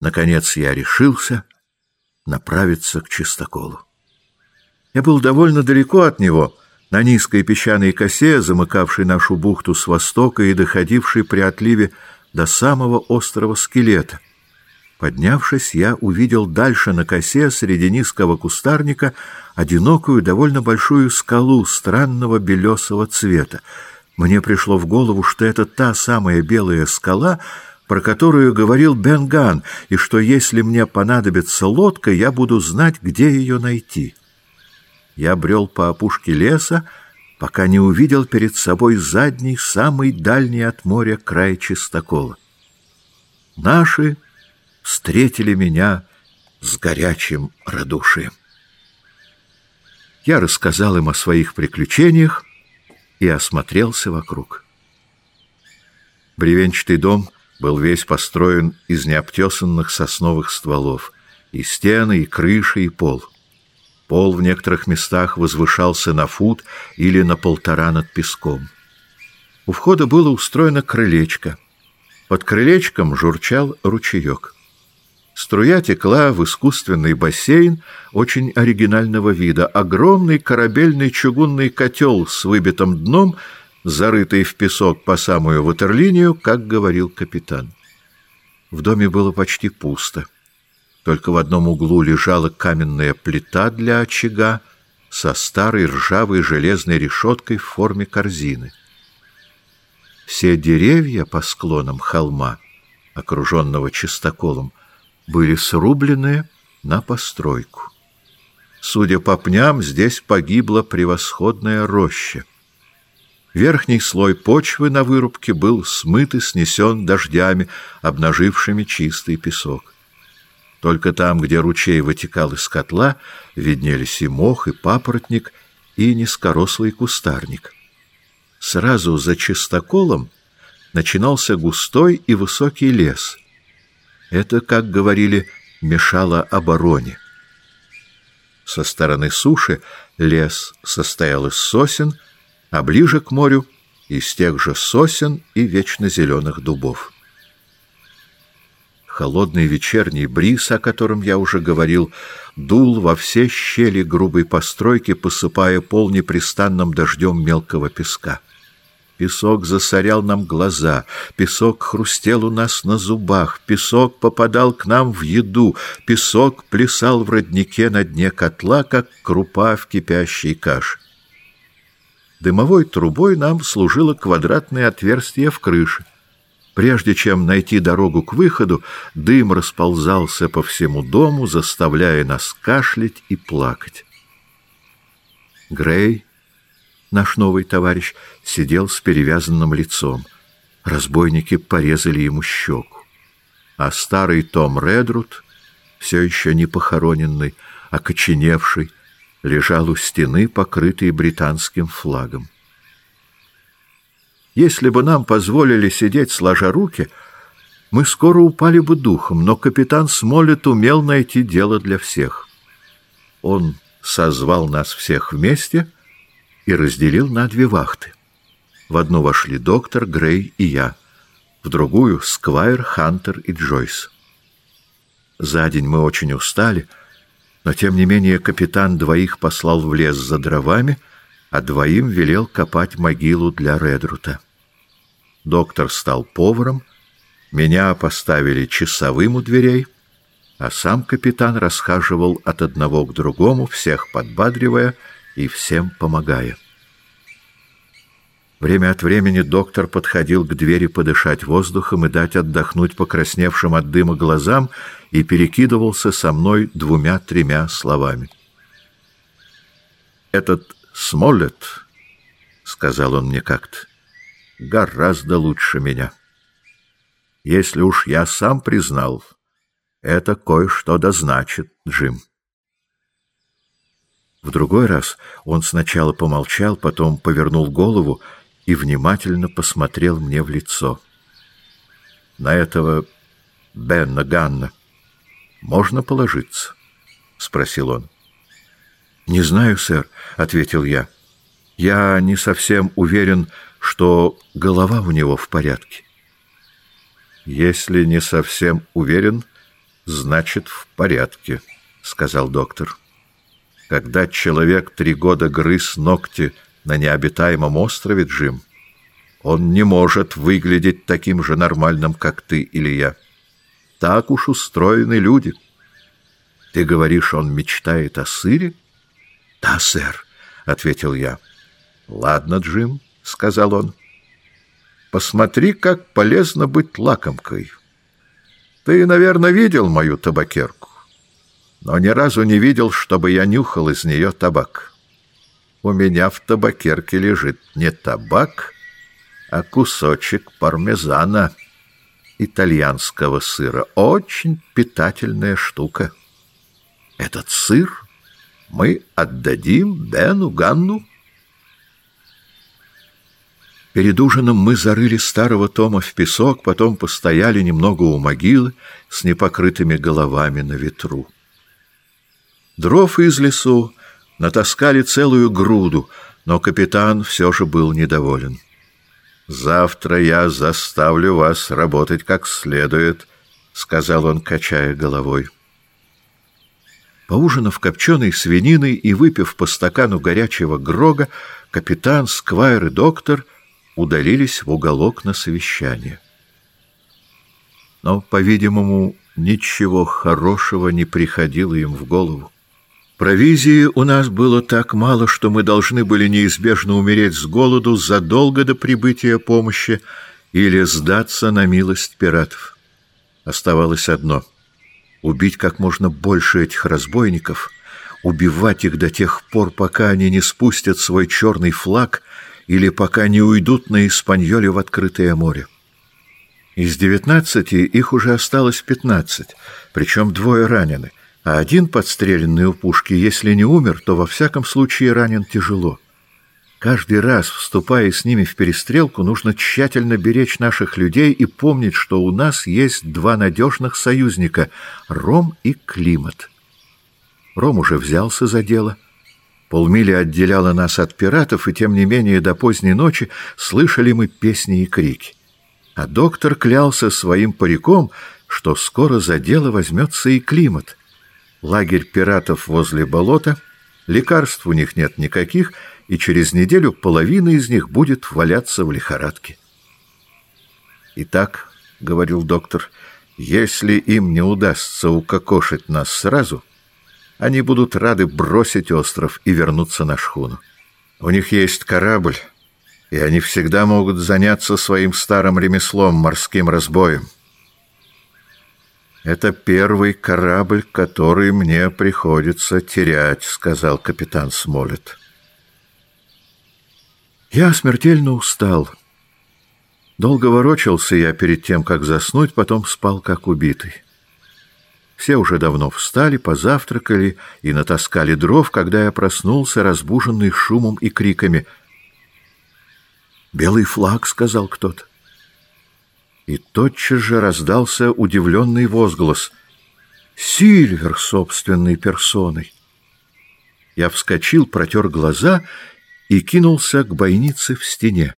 Наконец я решился направиться к чистоколу. Я был довольно далеко от него, на низкой песчаной косе, замыкавшей нашу бухту с востока и доходившей при отливе до самого острова Скелета. Поднявшись, я увидел дальше на косе среди низкого кустарника одинокую довольно большую скалу странного белесого цвета. Мне пришло в голову, что это та самая белая скала, про которую говорил Бенган, и что если мне понадобится лодка, я буду знать, где ее найти. Я брел по опушке леса, пока не увидел перед собой задний, самый дальний от моря край чистокола. Наши встретили меня с горячим радушием. Я рассказал им о своих приключениях и осмотрелся вокруг. Бревенчатый дом был весь построен из необтесанных сосновых стволов, и стены, и крыша, и пол. Пол в некоторых местах возвышался на фут или на полтора над песком. У входа было устроено крылечко. Под крылечком журчал ручеек. Струя текла в искусственный бассейн очень оригинального вида. Огромный корабельный чугунный котел с выбитым дном — зарытый в песок по самую ватерлинию, как говорил капитан. В доме было почти пусто. Только в одном углу лежала каменная плита для очага со старой ржавой железной решеткой в форме корзины. Все деревья по склонам холма, окруженного чистоколом, были срублены на постройку. Судя по пням, здесь погибла превосходная роща. Верхний слой почвы на вырубке был смыт и снесен дождями, обнажившими чистый песок. Только там, где ручей вытекал из котла, виднелись и мох, и папоротник, и низкорослый кустарник. Сразу за чистоколом начинался густой и высокий лес. Это, как говорили, мешало обороне. Со стороны суши лес состоял из сосен, а ближе к морю — из тех же сосен и вечно зеленых дубов. Холодный вечерний бриз, о котором я уже говорил, дул во все щели грубой постройки, посыпая пол непрестанным дождем мелкого песка. Песок засорял нам глаза, песок хрустел у нас на зубах, песок попадал к нам в еду, песок плясал в роднике на дне котла, как крупа в кипящей каше. Дымовой трубой нам служило квадратное отверстие в крыше. Прежде чем найти дорогу к выходу, дым расползался по всему дому, заставляя нас кашлять и плакать. Грей, наш новый товарищ, сидел с перевязанным лицом. Разбойники порезали ему щеку. А старый Том Редрут, все еще не похороненный, окоченевший, лежал у стены, покрытый британским флагом. Если бы нам позволили сидеть сложа руки, мы скоро упали бы духом, но капитан Смолет умел найти дело для всех. Он созвал нас всех вместе и разделил на две вахты. В одну вошли доктор, Грей и я, в другую — Сквайр, Хантер и Джойс. За день мы очень устали — но, тем не менее, капитан двоих послал в лес за дровами, а двоим велел копать могилу для Редрута. Доктор стал поваром, меня поставили часовым у дверей, а сам капитан расхаживал от одного к другому, всех подбадривая и всем помогая. Время от времени доктор подходил к двери подышать воздухом и дать отдохнуть покрасневшим от дыма глазам и перекидывался со мной двумя-тремя словами. «Этот Смоллет, — сказал он мне как-то, — гораздо лучше меня. Если уж я сам признал, это кое-что дозначит, Джим». В другой раз он сначала помолчал, потом повернул голову и внимательно посмотрел мне в лицо. «На этого Бенна Ганна можно положиться?» — спросил он. «Не знаю, сэр», — ответил я. «Я не совсем уверен, что голова у него в порядке». «Если не совсем уверен, значит, в порядке», — сказал доктор. «Когда человек три года грыз ногти на необитаемом острове, Джим, он не может выглядеть таким же нормальным, как ты или я. Так уж устроены люди. Ты говоришь, он мечтает о сыре?» «Да, сэр», — ответил я. «Ладно, Джим», — сказал он. «Посмотри, как полезно быть лакомкой. Ты, наверное, видел мою табакерку, но ни разу не видел, чтобы я нюхал из нее табак. У меня в табакерке лежит не табак, а кусочек пармезана, итальянского сыра. Очень питательная штука. Этот сыр мы отдадим Бену Ганну. Перед ужином мы зарыли старого Тома в песок, потом постояли немного у могилы с непокрытыми головами на ветру. Дров из лесу натаскали целую груду, но капитан все же был недоволен. «Завтра я заставлю вас работать как следует», — сказал он, качая головой. Поужинав копченой свининой и выпив по стакану горячего грога, капитан, сквайр и доктор удалились в уголок на совещание. Но, по-видимому, ничего хорошего не приходило им в голову. Провизии у нас было так мало, что мы должны были неизбежно умереть с голоду задолго до прибытия помощи или сдаться на милость пиратов. Оставалось одно — убить как можно больше этих разбойников, убивать их до тех пор, пока они не спустят свой черный флаг или пока не уйдут на Испаньоле в открытое море. Из девятнадцати их уже осталось пятнадцать, причем двое ранены, а один подстреленный у пушки, если не умер, то во всяком случае ранен тяжело. Каждый раз, вступая с ними в перестрелку, нужно тщательно беречь наших людей и помнить, что у нас есть два надежных союзника — Ром и Климат. Ром уже взялся за дело. Полмили отделяло нас от пиратов, и тем не менее до поздней ночи слышали мы песни и крики. А доктор клялся своим париком, что скоро за дело возьмется и Климат. Лагерь пиратов возле болота, лекарств у них нет никаких — и через неделю половина из них будет валяться в лихорадке. «Итак», — говорил доктор, — «если им не удастся укокошить нас сразу, они будут рады бросить остров и вернуться на шхуну. У них есть корабль, и они всегда могут заняться своим старым ремеслом, морским разбоем». «Это первый корабль, который мне приходится терять», — сказал капитан Смолет. Я смертельно устал. Долго ворочался я перед тем, как заснуть, потом спал как убитый. Все уже давно встали, позавтракали и натаскали дров, когда я проснулся, разбуженный шумом и криками. «Белый флаг», — сказал кто-то. И тотчас же раздался удивленный возглас. «Сильвер собственной персоной!» Я вскочил, протер глаза и кинулся к бойнице в стене.